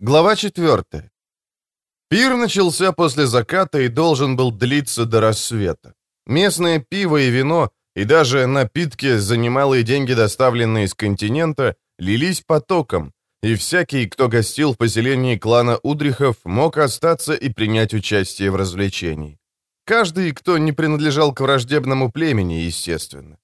Глава 4. Пир начался после заката и должен был длиться до рассвета. Местное пиво и вино, и даже напитки за немалые деньги, доставленные из континента, лились потоком, и всякий, кто гостил в поселении клана Удрихов, мог остаться и принять участие в развлечении. Каждый, кто не принадлежал к враждебному племени, естественно.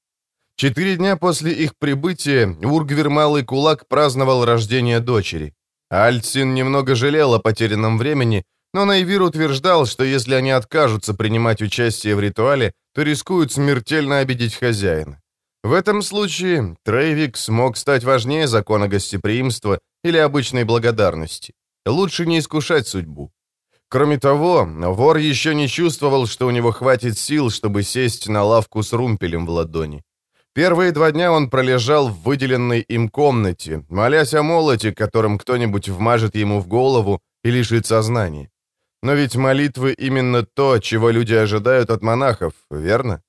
Четыре дня после их прибытия Ургвер Малый Кулак праздновал рождение дочери. Альцин немного жалел о потерянном времени, но Найвир утверждал, что если они откажутся принимать участие в ритуале, то рискуют смертельно обидеть хозяина. В этом случае Трейвик смог стать важнее закона гостеприимства или обычной благодарности. Лучше не искушать судьбу. Кроме того, вор еще не чувствовал, что у него хватит сил, чтобы сесть на лавку с румпелем в ладони. Первые два дня он пролежал в выделенной им комнате, молясь о молоте, которым кто-нибудь вмажет ему в голову и лишит сознания. Но ведь молитвы именно то, чего люди ожидают от монахов, верно?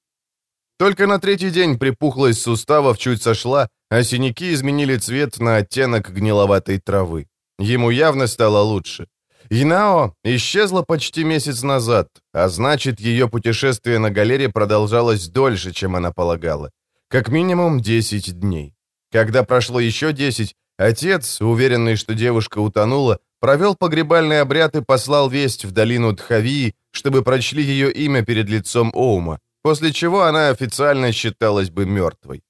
Только на третий день припухлость суставов чуть сошла, а синяки изменили цвет на оттенок гниловатой травы. Ему явно стало лучше. Инао исчезла почти месяц назад, а значит, ее путешествие на галере продолжалось дольше, чем она полагала. Как минимум 10 дней. Когда прошло еще 10, отец, уверенный, что девушка утонула, провел погребальный обряд и послал весть в долину Тхавии, чтобы прочли ее имя перед лицом Оума, после чего она официально считалась бы мертвой.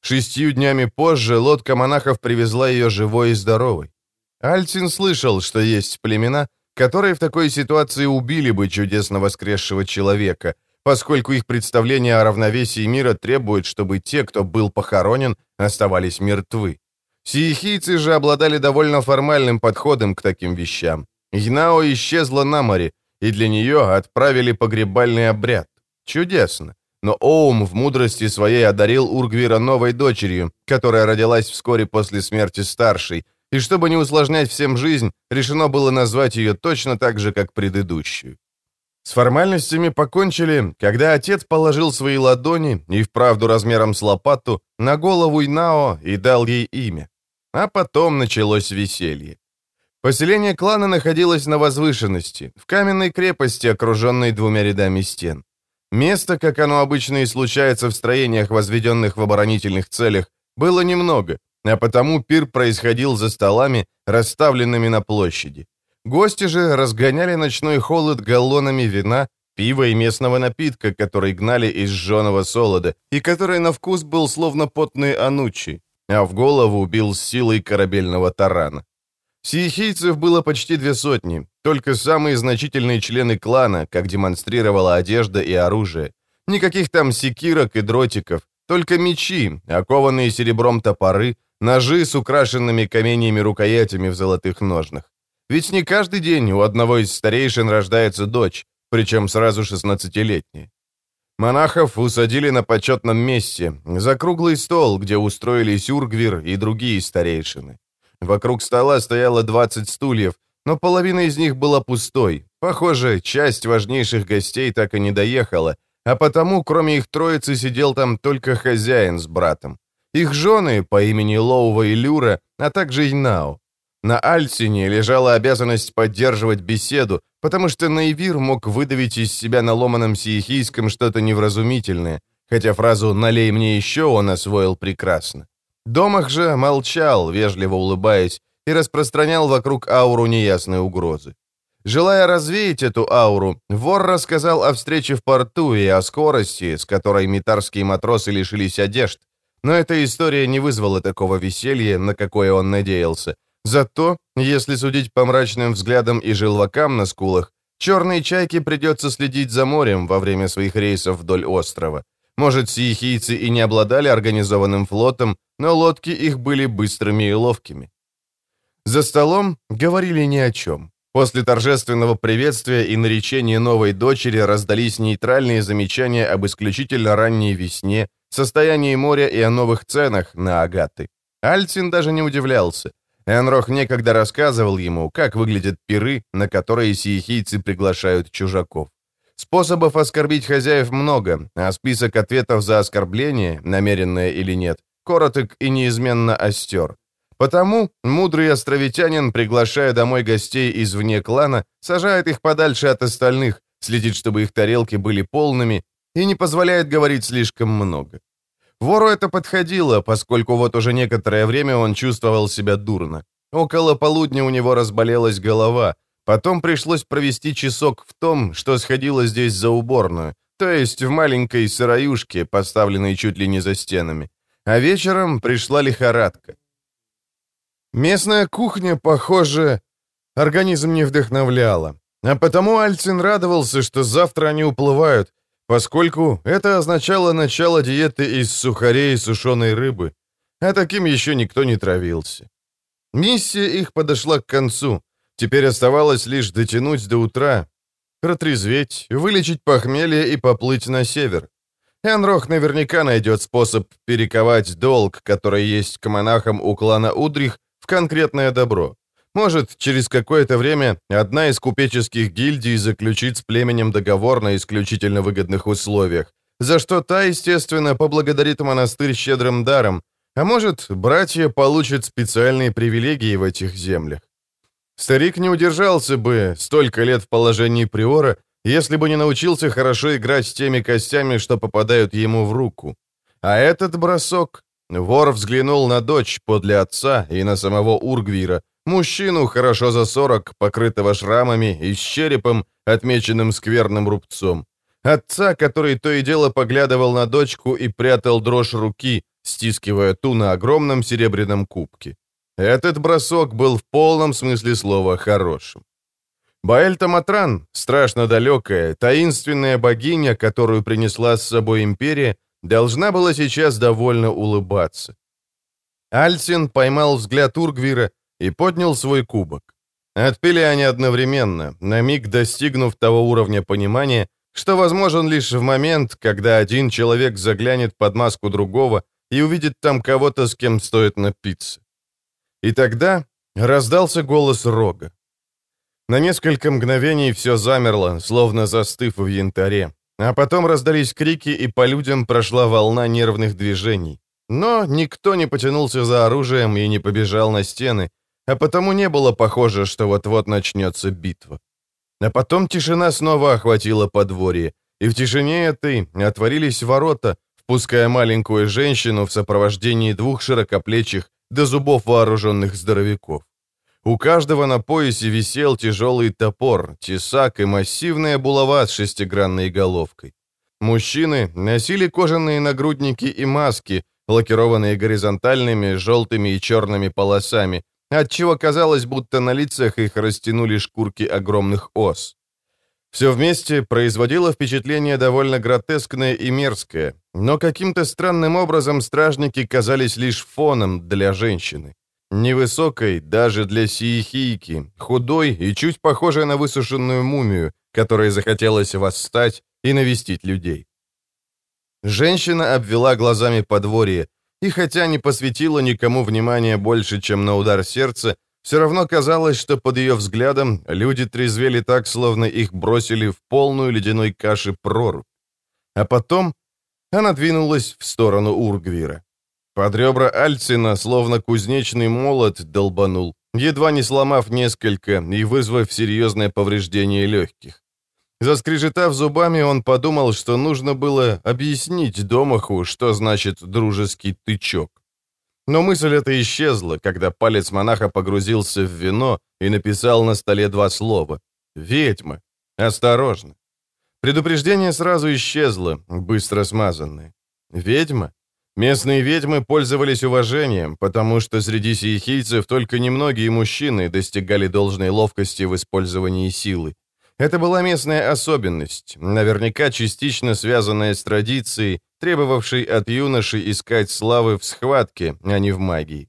Шестью днями позже лодка монахов привезла ее живой и здоровой. Альцин слышал, что есть племена, которые в такой ситуации убили бы чудесно воскресшего человека, поскольку их представление о равновесии мира требует, чтобы те, кто был похоронен, оставались мертвы. Сиехийцы же обладали довольно формальным подходом к таким вещам. Йнао исчезла на море, и для нее отправили погребальный обряд. Чудесно. Но Оум в мудрости своей одарил Ургвира новой дочерью, которая родилась вскоре после смерти старшей, и чтобы не усложнять всем жизнь, решено было назвать ее точно так же, как предыдущую. С формальностями покончили, когда отец положил свои ладони, и вправду размером с лопату, на голову Инао и дал ей имя. А потом началось веселье. Поселение клана находилось на возвышенности, в каменной крепости, окруженной двумя рядами стен. Места, как оно обычно и случается в строениях, возведенных в оборонительных целях, было немного, а потому пир происходил за столами, расставленными на площади. Гости же разгоняли ночной холод галлонами вина, пива и местного напитка, который гнали из жженого солода, и который на вкус был словно потный анучи, а в голову убил с силой корабельного тарана. Сиехийцев было почти две сотни, только самые значительные члены клана, как демонстрировала одежда и оружие. Никаких там секирок и дротиков, только мечи, окованные серебром топоры, ножи с украшенными каменьями рукоятями в золотых ножнах. Ведь не каждый день у одного из старейшин рождается дочь, причем сразу 16-летняя. Монахов усадили на почетном месте, за круглый стол, где устроились Ургвир и другие старейшины. Вокруг стола стояло 20 стульев, но половина из них была пустой. Похоже, часть важнейших гостей так и не доехала, а потому, кроме их троицы, сидел там только хозяин с братом. Их жены по имени Лоува и Люра, а также Инао. На Альсине лежала обязанность поддерживать беседу, потому что Наивир мог выдавить из себя на ломаном сиехийском что-то невразумительное, хотя фразу «налей мне еще» он освоил прекрасно. Домах же молчал, вежливо улыбаясь, и распространял вокруг ауру неясной угрозы. Желая развеять эту ауру, вор рассказал о встрече в порту и о скорости, с которой митарские матросы лишились одежд. Но эта история не вызвала такого веселья, на какое он надеялся, Зато, если судить по мрачным взглядам и желвакам на скулах, черной чайке придется следить за морем во время своих рейсов вдоль острова. Может, сиехийцы и не обладали организованным флотом, но лодки их были быстрыми и ловкими. За столом говорили ни о чем. После торжественного приветствия и наречения новой дочери раздались нейтральные замечания об исключительно ранней весне, состоянии моря и о новых ценах на агаты. Альцин даже не удивлялся. Энрох некогда рассказывал ему, как выглядят пиры, на которые сиехийцы приглашают чужаков. Способов оскорбить хозяев много, а список ответов за оскорбление, намеренное или нет, короток и неизменно остер. Потому мудрый островитянин, приглашая домой гостей извне клана, сажает их подальше от остальных, следит, чтобы их тарелки были полными и не позволяет говорить слишком много. Вору это подходило, поскольку вот уже некоторое время он чувствовал себя дурно. Около полудня у него разболелась голова, потом пришлось провести часок в том, что сходило здесь за уборную, то есть в маленькой сыроюшке, поставленной чуть ли не за стенами. А вечером пришла лихорадка. Местная кухня, похоже, организм не вдохновляла. А потому Альцин радовался, что завтра они уплывают, поскольку это означало начало диеты из сухарей и сушеной рыбы, а таким еще никто не травился. Миссия их подошла к концу. Теперь оставалось лишь дотянуть до утра, протрезветь, вылечить похмелье и поплыть на север. Энрох наверняка найдет способ перековать долг, который есть к монахам у клана Удрих, в конкретное добро. Может, через какое-то время одна из купеческих гильдий заключит с племенем договор на исключительно выгодных условиях, за что та, естественно, поблагодарит монастырь щедрым даром, а может, братья получат специальные привилегии в этих землях. Старик не удержался бы столько лет в положении приора, если бы не научился хорошо играть с теми костями, что попадают ему в руку. А этот бросок... Вор взглянул на дочь подле отца и на самого Ургвира, мужчину хорошо за сорок, покрытого шрамами и с черепом, отмеченным скверным рубцом. Отца, который то и дело поглядывал на дочку и прятал дрожь руки, стискивая ту на огромном серебряном кубке. Этот бросок был в полном смысле слова хорошим. Баэльта Матран, страшно далекая, таинственная богиня, которую принесла с собой империя, должна была сейчас довольно улыбаться. Альсин поймал взгляд Ургвира и поднял свой кубок. Отпили они одновременно, на миг достигнув того уровня понимания, что возможен лишь в момент, когда один человек заглянет под маску другого и увидит там кого-то, с кем стоит напиться. И тогда раздался голос Рога. На несколько мгновений все замерло, словно застыв в янтаре. А потом раздались крики, и по людям прошла волна нервных движений. Но никто не потянулся за оружием и не побежал на стены, а потому не было похоже, что вот-вот начнется битва. А потом тишина снова охватила подворье, и в тишине этой отворились ворота, впуская маленькую женщину в сопровождении двух широкоплечих до зубов вооруженных здоровяков. У каждого на поясе висел тяжелый топор, тесак и массивная булава с шестигранной головкой. Мужчины носили кожаные нагрудники и маски, лакированные горизонтальными желтыми и черными полосами, отчего казалось, будто на лицах их растянули шкурки огромных ос. Все вместе производило впечатление довольно гротескное и мерзкое, но каким-то странным образом стражники казались лишь фоном для женщины. Невысокой даже для сиехийки, худой и чуть похожей на высушенную мумию, которой захотелось восстать и навестить людей. Женщина обвела глазами подворье, и хотя не посвятила никому внимания больше, чем на удар сердца, все равно казалось, что под ее взглядом люди трезвели так, словно их бросили в полную ледяной каши прорубь. А потом она двинулась в сторону Ургвира. Под ребра Альцина, словно кузнечный молот, долбанул, едва не сломав несколько и вызвав серьезное повреждение легких. Заскрежетав зубами, он подумал, что нужно было объяснить Домаху, что значит «дружеский тычок». Но мысль эта исчезла, когда палец монаха погрузился в вино и написал на столе два слова. «Ведьма! Осторожно!» Предупреждение сразу исчезло, быстро смазанное. «Ведьма?» Местные ведьмы пользовались уважением, потому что среди сиехийцев только немногие мужчины достигали должной ловкости в использовании силы. Это была местная особенность, наверняка частично связанная с традицией, требовавшей от юношей искать славы в схватке, а не в магии.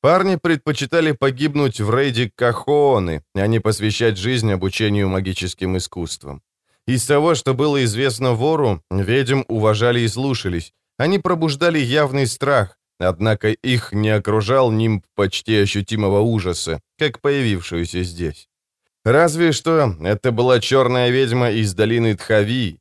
Парни предпочитали погибнуть в рейде Кахооны, а не посвящать жизнь обучению магическим искусствам. Из того, что было известно вору, ведьм уважали и слушались. Они пробуждали явный страх, однако их не окружал нимб почти ощутимого ужаса, как появившуюся здесь. Разве что это была черная ведьма из долины Тхави.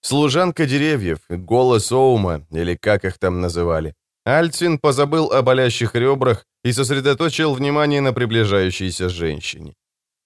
Служанка деревьев, голос Оума, или как их там называли. Альцин позабыл о болящих ребрах и сосредоточил внимание на приближающейся женщине.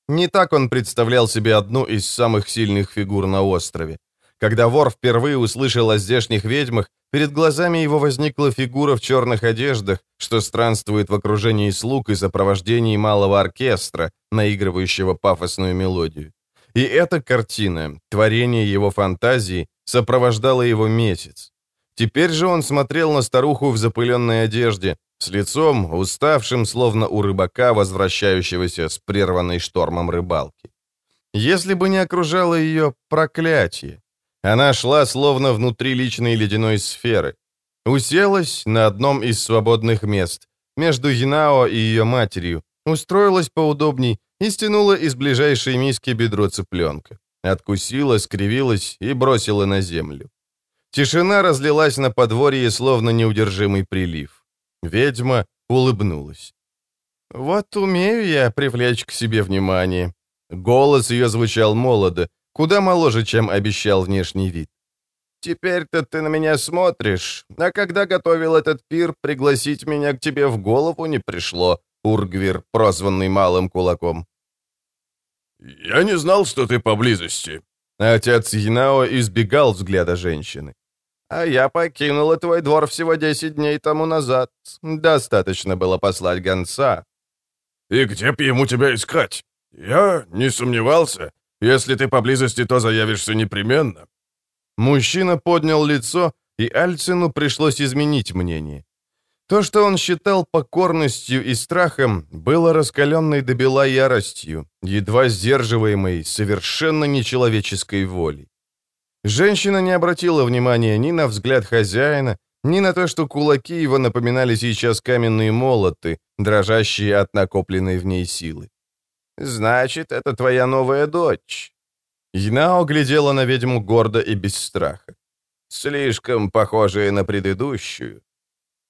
Не так он представлял себе одну из самых сильных фигур на острове. Когда вор впервые услышал о здешних ведьмах, перед глазами его возникла фигура в черных одеждах, что странствует в окружении слуг и сопровождении малого оркестра, наигрывающего пафосную мелодию. И эта картина, творение его фантазии, сопровождала его месяц. Теперь же он смотрел на старуху в запыленной одежде, с лицом, уставшим, словно у рыбака, возвращающегося с прерванной штормом рыбалки. Если бы не окружало ее проклятие, она шла словно внутри личной ледяной сферы. Уселась на одном из свободных мест, между Янао и ее матерью, устроилась поудобней и стянула из ближайшей миски бедро цыпленка. Откусила, скривилась и бросила на землю. Тишина разлилась на подворье, словно неудержимый прилив. Ведьма улыбнулась. «Вот умею я привлечь к себе внимание». Голос ее звучал молодо, куда моложе, чем обещал внешний вид. «Теперь-то ты на меня смотришь, а когда готовил этот пир, пригласить меня к тебе в голову не пришло, Ургвир, прозванный Малым Кулаком». «Я не знал, что ты поблизости». Отец Янао избегал взгляда женщины. «А я покинула твой двор всего десять дней тому назад. Достаточно было послать гонца». «И где б ему тебя искать? Я не сомневался. Если ты поблизости, то заявишься непременно». Мужчина поднял лицо, и Альцину пришлось изменить мнение. То, что он считал покорностью и страхом, было раскаленной до бела яростью, едва сдерживаемой, совершенно нечеловеческой волей. Женщина не обратила внимания ни на взгляд хозяина, ни на то, что кулаки его напоминали сейчас каменные молоты, дрожащие от накопленной в ней силы. «Значит, это твоя новая дочь». Янао глядела на ведьму гордо и без страха. «Слишком похожая на предыдущую».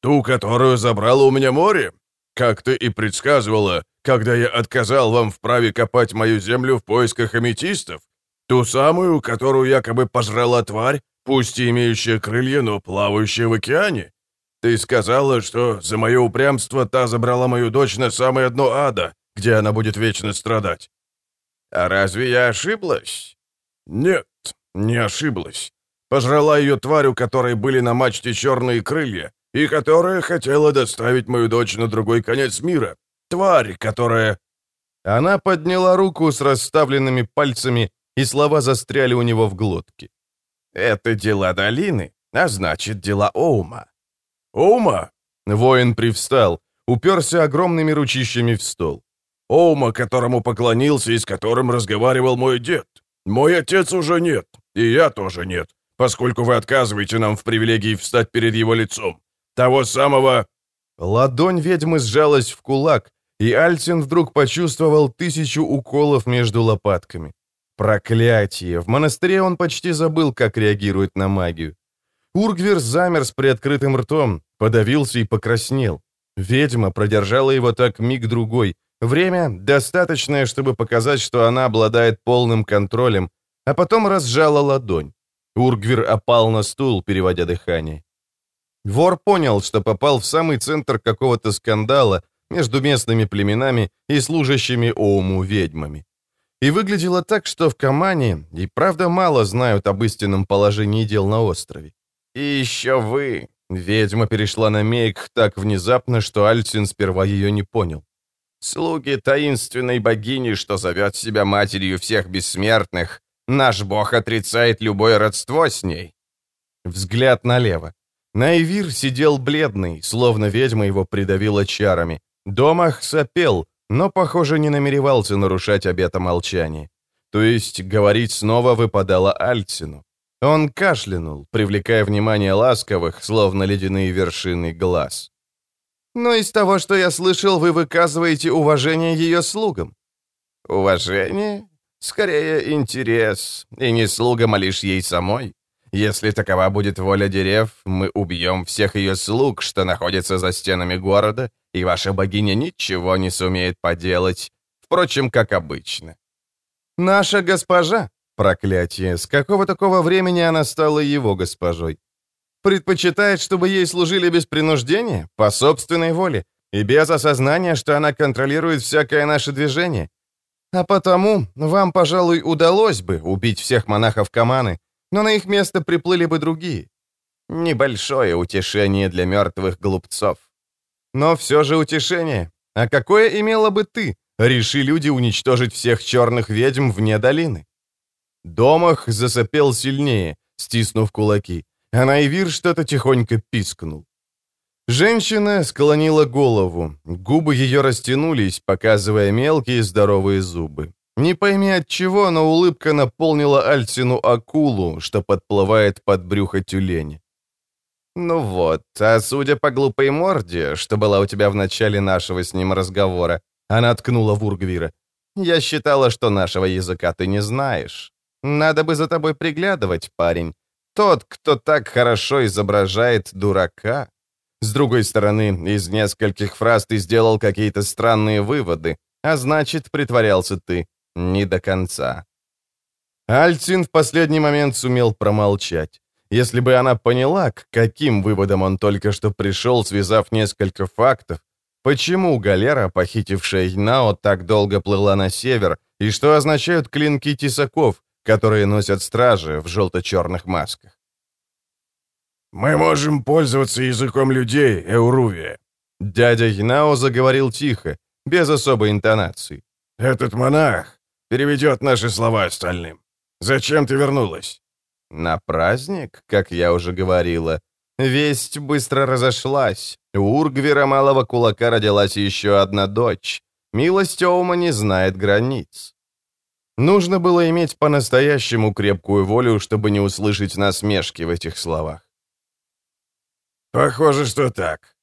«Ту, которую забрала у меня море? Как ты и предсказывала, когда я отказал вам в праве копать мою землю в поисках аметистов? Ту самую, которую якобы пожрала тварь, пусть и имеющая крылья, но плавающая в океане? Ты сказала, что за мое упрямство та забрала мою дочь на самое дно ада, где она будет вечно страдать. А разве я ошиблась? Нет, не ошиблась. Пожрала ее тварь, у которой были на мачте черные крылья, и которая хотела доставить мою дочь на другой конец мира. Тварь, которая... Она подняла руку с расставленными пальцами, и слова застряли у него в глотке. «Это дела долины, а значит, дела Оума». «Оума?» Воин привстал, уперся огромными ручищами в стол. Оума, которому поклонился и с которым разговаривал мой дед. Мой отец уже нет, и я тоже нет, поскольку вы отказываете нам в привилегии встать перед его лицом. Того самого...» Ладонь ведьмы сжалась в кулак, и Альцин вдруг почувствовал тысячу уколов между лопатками. Проклятие! В монастыре он почти забыл, как реагирует на магию. Ургвер замер с приоткрытым ртом, подавился и покраснел. Ведьма продержала его так миг-другой, Время достаточное, чтобы показать, что она обладает полным контролем, а потом разжала ладонь. Ургвир опал на стул, переводя дыхание. Вор понял, что попал в самый центр какого-то скандала между местными племенами и служащими Оуму ведьмами. И выглядело так, что в Камане и правда мало знают об истинном положении дел на острове. «И еще вы!» Ведьма перешла на Мейк так внезапно, что Альцин сперва ее не понял. Слуги таинственной богини, что зовет себя матерью всех бессмертных, наш бог отрицает любое родство с ней. Взгляд налево. Найвир сидел бледный, словно ведьма его придавила чарами. Домах сопел, но, похоже, не намеревался нарушать обета молчания. То есть говорить снова выпадало Альцину. Он кашлянул, привлекая внимание ласковых, словно ледяные вершины глаз. Но из того, что я слышал, вы выказываете уважение ее слугам». «Уважение? Скорее, интерес. И не слугам, а лишь ей самой. Если такова будет воля дерев, мы убьем всех ее слуг, что находятся за стенами города, и ваша богиня ничего не сумеет поделать, впрочем, как обычно». «Наша госпожа?» Проклятие, с какого такого времени она стала его госпожой? Предпочитает, чтобы ей служили без принуждения, по собственной воле, и без осознания, что она контролирует всякое наше движение. А потому вам, пожалуй, удалось бы убить всех монахов Каманы, но на их место приплыли бы другие. Небольшое утешение для мертвых глупцов. Но все же утешение. А какое имела бы ты, реши люди уничтожить всех черных ведьм вне долины? Домах засопел сильнее, стиснув кулаки, а Найвир что-то тихонько пискнул. Женщина склонила голову, губы ее растянулись, показывая мелкие здоровые зубы. Не пойми от чего, но улыбка наполнила Альцину акулу, что подплывает под брюхо тюленя. «Ну вот, а судя по глупой морде, что была у тебя в начале нашего с ним разговора, она ткнула в Ургвира. Я считала, что нашего языка ты не знаешь. Надо бы за тобой приглядывать, парень. Тот, кто так хорошо изображает дурака. С другой стороны, из нескольких фраз ты сделал какие-то странные выводы, а значит, притворялся ты не до конца. Альцин в последний момент сумел промолчать. Если бы она поняла, к каким выводам он только что пришел, связав несколько фактов, почему галера, похитившая Нао, так долго плыла на север, и что означают клинки тесаков, которые носят стражи в желто-черных масках. «Мы можем пользоваться языком людей, Эурувия». Дядя Янао заговорил тихо, без особой интонации. «Этот монах переведет наши слова остальным. Зачем ты вернулась?» На праздник, как я уже говорила. Весть быстро разошлась. У Ургвера Малого Кулака родилась еще одна дочь. Милость Оума не знает границ. Нужно было иметь по-настоящему крепкую волю, чтобы не услышать насмешки в этих словах. «Похоже, что так».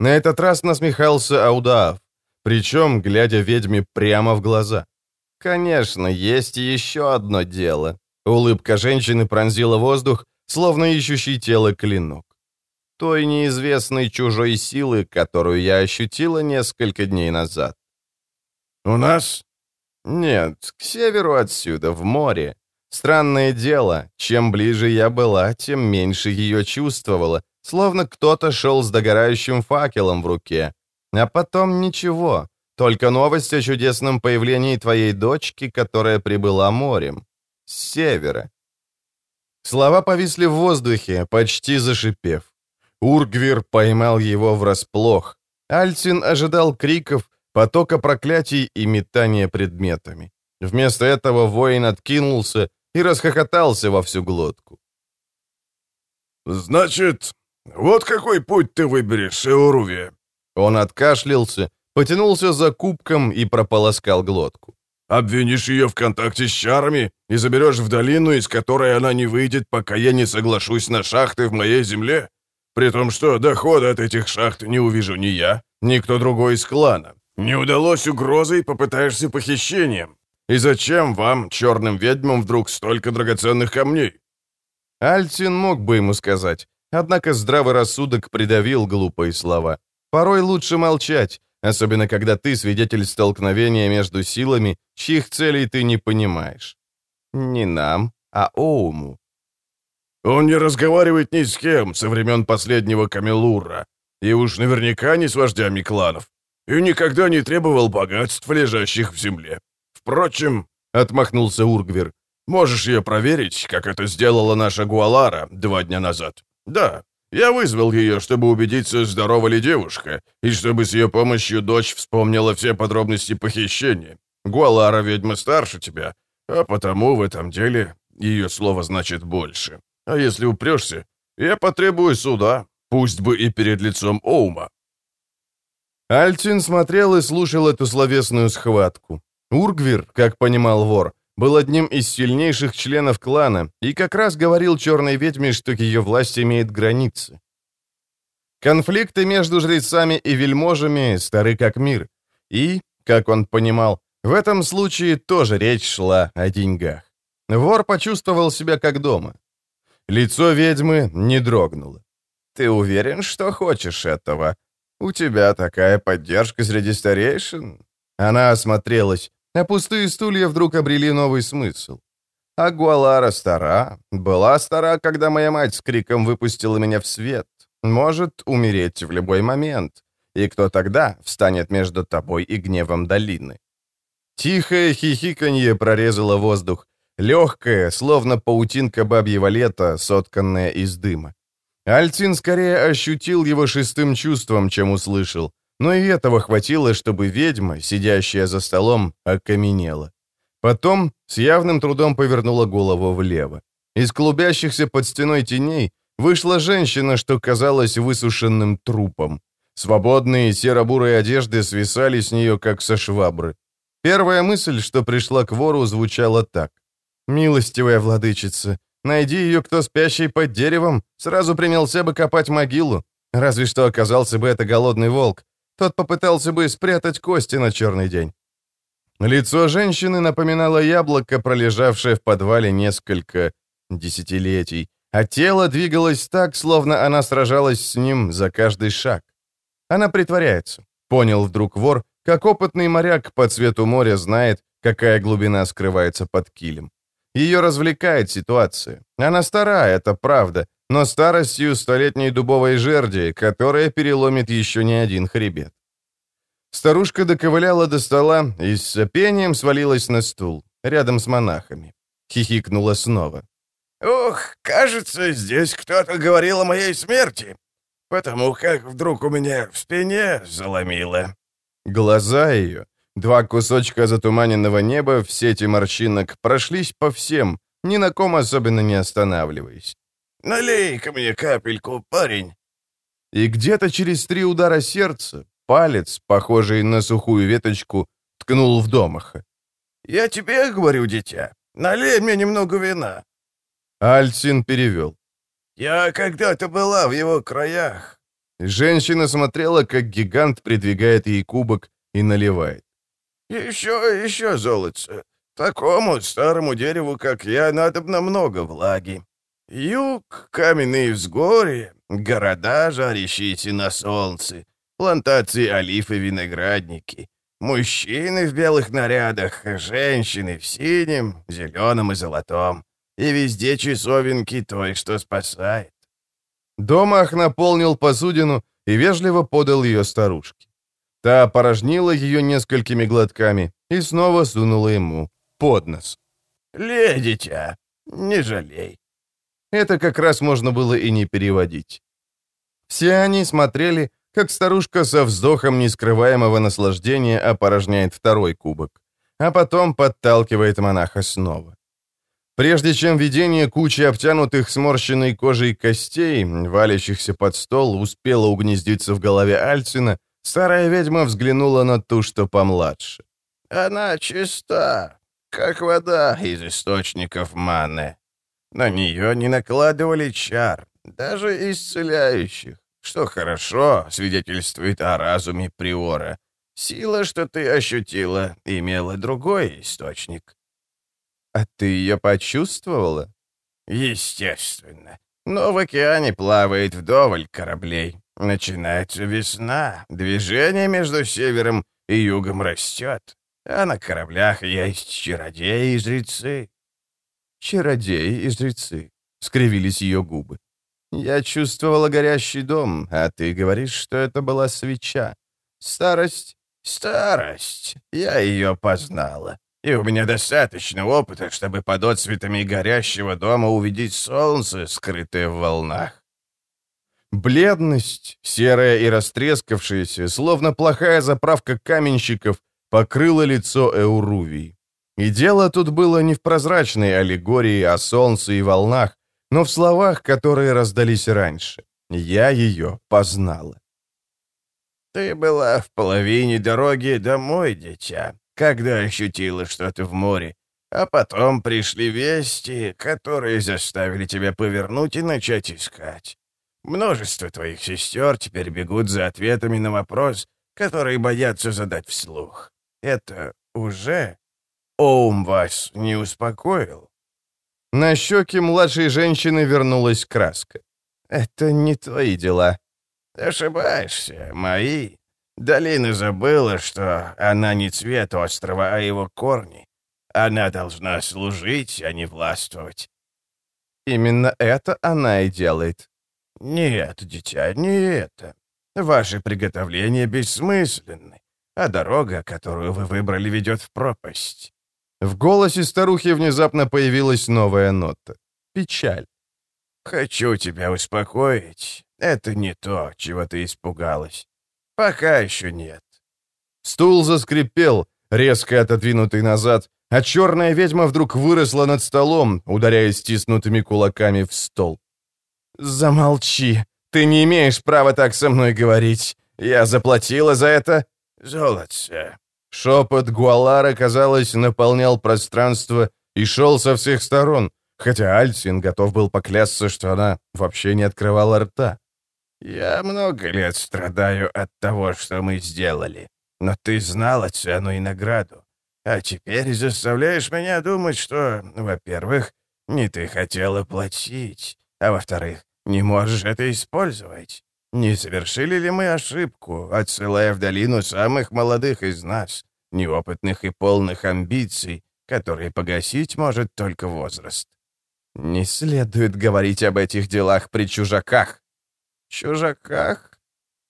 На этот раз насмехался Аудаав, причем глядя ведьме прямо в глаза. «Конечно, есть еще одно дело. Улыбка женщины пронзила воздух, словно ищущий тело клинок. Той неизвестной чужой силы, которую я ощутила несколько дней назад. «У нас?» «Нет, к северу отсюда, в море. Странное дело, чем ближе я была, тем меньше ее чувствовала, словно кто-то шел с догорающим факелом в руке. А потом ничего, только новость о чудесном появлении твоей дочки, которая прибыла морем с севера. Слова повисли в воздухе, почти зашипев. Ургвир поймал его врасплох. Альцин ожидал криков, потока проклятий и метания предметами. Вместо этого воин откинулся и расхохотался во всю глотку. «Значит, вот какой путь ты выберешь, Эурувия?» Он откашлялся, потянулся за кубком и прополоскал глотку. Обвинишь ее в контакте с чарами и заберешь в долину, из которой она не выйдет, пока я не соглашусь на шахты в моей земле? При том, что дохода от этих шахт не увижу ни я, ни кто другой из клана. Не удалось угрозой, попытаешься похищением. И зачем вам, черным ведьмам, вдруг столько драгоценных камней?» Альтин мог бы ему сказать, однако здравый рассудок придавил глупые слова. Порой лучше молчать, особенно когда ты свидетель столкновения между силами, чьих целей ты не понимаешь. Не нам, а Оуму. Он не разговаривает ни с кем со времен последнего Камелура, и уж наверняка не с вождями кланов, и никогда не требовал богатств, лежащих в земле. Впрочем, — отмахнулся Ургвер, — можешь ее проверить, как это сделала наша Гуалара два дня назад. Да, я вызвал ее, чтобы убедиться, здорова ли девушка, и чтобы с ее помощью дочь вспомнила все подробности похищения. Гуалара ведьма старше тебя, а потому в этом деле ее слово значит больше. А если упрешься, я потребую суда, пусть бы и перед лицом Оума». Альтин смотрел и слушал эту словесную схватку. Ургвир, как понимал вор, был одним из сильнейших членов клана и как раз говорил черной ведьме, что ее власть имеет границы. Конфликты между жрецами и вельможами стары как мир. И, как он понимал, в этом случае тоже речь шла о деньгах. Вор почувствовал себя как дома. Лицо ведьмы не дрогнуло. «Ты уверен, что хочешь этого? У тебя такая поддержка среди старейшин?» Она осмотрелась, а пустые стулья вдруг обрели новый смысл. А стара. Была стара, когда моя мать с криком выпустила меня в свет. Может умереть в любой момент. И кто тогда встанет между тобой и гневом долины? Тихое хихиканье прорезало воздух. Легкое, словно паутинка бабьего лета, сотканная из дыма. Альцин скорее ощутил его шестым чувством, чем услышал. Но и этого хватило, чтобы ведьма, сидящая за столом, окаменела. Потом с явным трудом повернула голову влево. Из клубящихся под стеной теней вышла женщина, что казалась высушенным трупом. Свободные серо-бурые одежды свисали с нее, как со швабры. Первая мысль, что пришла к вору, звучала так. «Милостивая владычица, найди ее кто спящий под деревом, сразу принялся бы копать могилу. Разве что оказался бы это голодный волк. Тот попытался бы спрятать кости на черный день. Лицо женщины напоминало яблоко, пролежавшее в подвале несколько десятилетий, а тело двигалось так, словно она сражалась с ним за каждый шаг. Она притворяется. Понял вдруг вор, как опытный моряк по цвету моря знает, какая глубина скрывается под килем. Ее развлекает ситуация. Она стара, это правда, но старостью столетней дубовой жерди, которая переломит еще не один хребет. Старушка доковыляла до стола и с сопением свалилась на стул, рядом с монахами. Хихикнула снова. «Ух, кажется, здесь кто-то говорил о моей смерти, потому как вдруг у меня в спине заломило». Глаза ее, два кусочка затуманенного неба в сети морщинок, прошлись по всем, ни на ком особенно не останавливаясь. «Налей-ка мне капельку, парень». И где-то через три удара сердца, Палец, похожий на сухую веточку, ткнул в домаха. «Я тебе говорю, дитя, налей мне немного вина». Альцин перевел. «Я когда-то была в его краях». Женщина смотрела, как гигант придвигает ей кубок и наливает. «Еще, еще, золотце. Такому старому дереву, как я, надо много влаги. Юг, каменные взгорья, города, жарящиеся на солнце, плантации олив и виноградники, мужчины в белых нарядах, женщины в синем, зеленом и золотом, и везде часовенки той, что спасает. Домах наполнил посудину и вежливо подал ее старушке. Та порожнила ее несколькими глотками и снова сунула ему под нос. «Ледитя, не жалей». Это как раз можно было и не переводить. Все они смотрели, как старушка со вздохом нескрываемого наслаждения опорожняет второй кубок, а потом подталкивает монаха снова. Прежде чем видение кучи обтянутых сморщенной кожей костей, валящихся под стол, успело угнездиться в голове Альцина, старая ведьма взглянула на ту, что помладше. «Она чиста, как вода из источников маны. На нее не накладывали чар, даже исцеляющих что хорошо свидетельствует о разуме Приора. Сила, что ты ощутила, имела другой источник. А ты ее почувствовала? Естественно. Но в океане плавает вдоволь кораблей. Начинается весна, движение между севером и югом растет, а на кораблях есть чародеи и жрецы. Чародеи и жрецы, — скривились ее губы. Я чувствовала горящий дом, а ты говоришь, что это была свеча. Старость? Старость. Я ее познала. И у меня достаточно опыта, чтобы под отцветами горящего дома увидеть солнце, скрытое в волнах. Бледность, серая и растрескавшаяся, словно плохая заправка каменщиков, покрыла лицо Эурувии. И дело тут было не в прозрачной аллегории о солнце и волнах, но в словах, которые раздались раньше. Я ее познала. «Ты была в половине дороги домой, дитя, когда ощутила что-то в море, а потом пришли вести, которые заставили тебя повернуть и начать искать. Множество твоих сестер теперь бегут за ответами на вопрос, который боятся задать вслух. Это уже Оум вас не успокоил?» На щеке младшей женщины вернулась краска. «Это не твои дела». «Ошибаешься, мои. Долина забыла, что она не цвет острова, а его корни. Она должна служить, а не властвовать». «Именно это она и делает». «Нет, дитя, не это. Ваши приготовления бессмысленны, а дорога, которую вы выбрали, ведет в пропасть». В голосе старухи внезапно появилась новая нота. Печаль. «Хочу тебя успокоить. Это не то, чего ты испугалась. Пока еще нет». Стул заскрипел, резко отодвинутый назад, а черная ведьма вдруг выросла над столом, ударяя стиснутыми кулаками в стол. «Замолчи! Ты не имеешь права так со мной говорить! Я заплатила за это!» «Золотце!» Шепот Гуалара, казалось, наполнял пространство и шел со всех сторон, хотя Альцин готов был поклясться, что она вообще не открывала рта. «Я много лет страдаю от того, что мы сделали, но ты знала цену и награду. А теперь заставляешь меня думать, что, во-первых, не ты хотела платить, а во-вторых, не можешь это использовать. Не совершили ли мы ошибку, отсылая в долину самых молодых из нас, неопытных и полных амбиций, которые погасить может только возраст? Не следует говорить об этих делах при чужаках. Чужаках?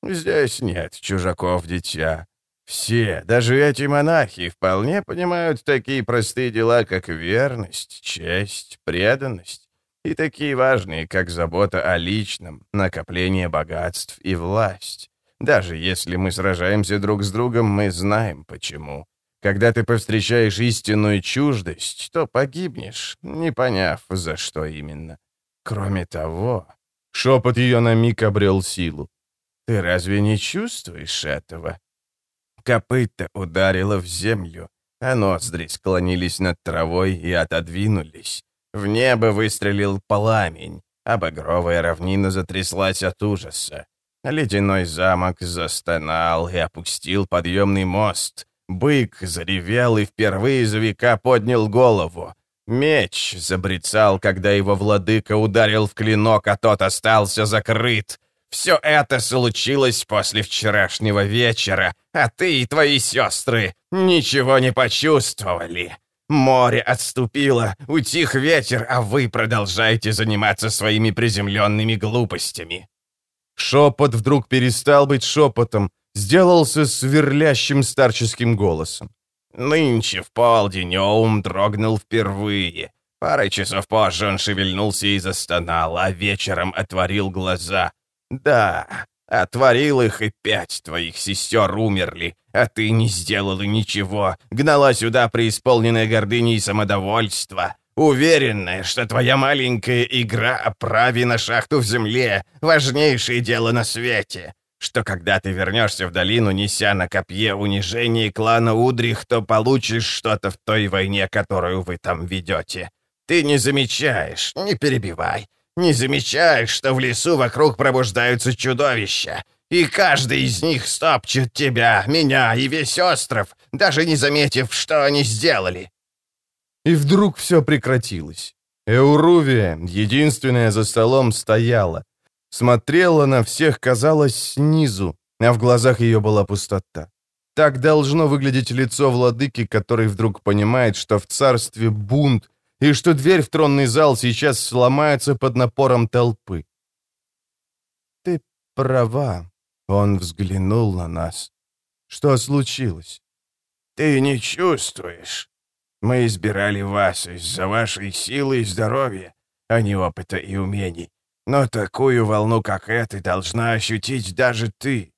Здесь нет чужаков, дитя. Все, даже эти монахи, вполне понимают такие простые дела, как верность, честь, преданность, и такие важные, как забота о личном, накопление богатств и власть. Даже если мы сражаемся друг с другом, мы знаем почему. Когда ты повстречаешь истинную чуждость, то погибнешь, не поняв, за что именно. Кроме того, шепот ее на миг обрел силу. Ты разве не чувствуешь этого? Копыта ударило в землю, а ноздри склонились над травой и отодвинулись. В небо выстрелил пламень, а багровая равнина затряслась от ужаса. Ледяной замок застонал и опустил подъемный мост. Бык заревел и впервые за века поднял голову. Меч забрецал, когда его владыка ударил в клинок, а тот остался закрыт. Все это случилось после вчерашнего вечера, а ты и твои сестры ничего не почувствовали. Море отступило, утих ветер, а вы продолжаете заниматься своими приземленными глупостями». Шепот вдруг перестал быть шепотом, сделался сверлящим старческим голосом. Нынче в полдень Оум дрогнул впервые. Парой часов позже он шевельнулся и застонал, а вечером отворил глаза — «Да, отворил их, и пять твоих сестер умерли, а ты не сделала ничего, гнала сюда преисполненная гордыни и самодовольства, уверенная, что твоя маленькая игра о праве на шахту в земле — важнейшее дело на свете» что когда ты вернешься в долину, неся на копье унижение клана Удрих, то получишь что-то в той войне, которую вы там ведете. Ты не замечаешь, не перебивай. Не замечаешь, что в лесу вокруг пробуждаются чудовища, и каждый из них стопчет тебя, меня и весь остров, даже не заметив, что они сделали». И вдруг все прекратилось. Эурувия, единственная за столом, стояла. Смотрела на всех, казалось, снизу, а в глазах ее была пустота. Так должно выглядеть лицо владыки, который вдруг понимает, что в царстве бунт, и что дверь в тронный зал сейчас сломается под напором толпы. «Ты права», — он взглянул на нас. «Что случилось?» «Ты не чувствуешь. Мы избирали вас из-за вашей силы и здоровья, а не опыта и умений. Но такую волну, как эта, должна ощутить даже ты.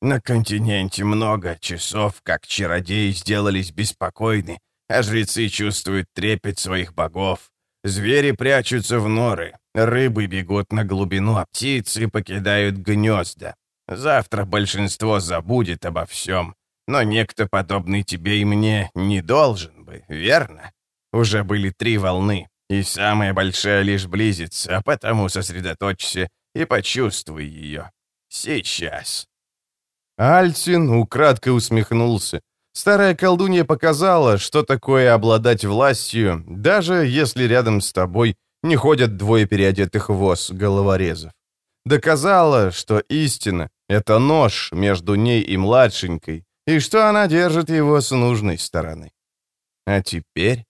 На континенте много часов, как чародеи сделались беспокойны, а жрецы чувствуют трепет своих богов. Звери прячутся в норы, рыбы бегут на глубину, а птицы покидают гнезда. Завтра большинство забудет обо всем, но некто, подобный тебе и мне, не должен бы, верно? Уже были три волны, и самая большая лишь близится, а потому сосредоточься и почувствуй ее. Сейчас. Альцин украдкой усмехнулся. Старая колдунья показала, что такое обладать властью, даже если рядом с тобой не ходят двое переодетых воз головорезов. Доказала, что истина — это нож между ней и младшенькой, и что она держит его с нужной стороны. А теперь...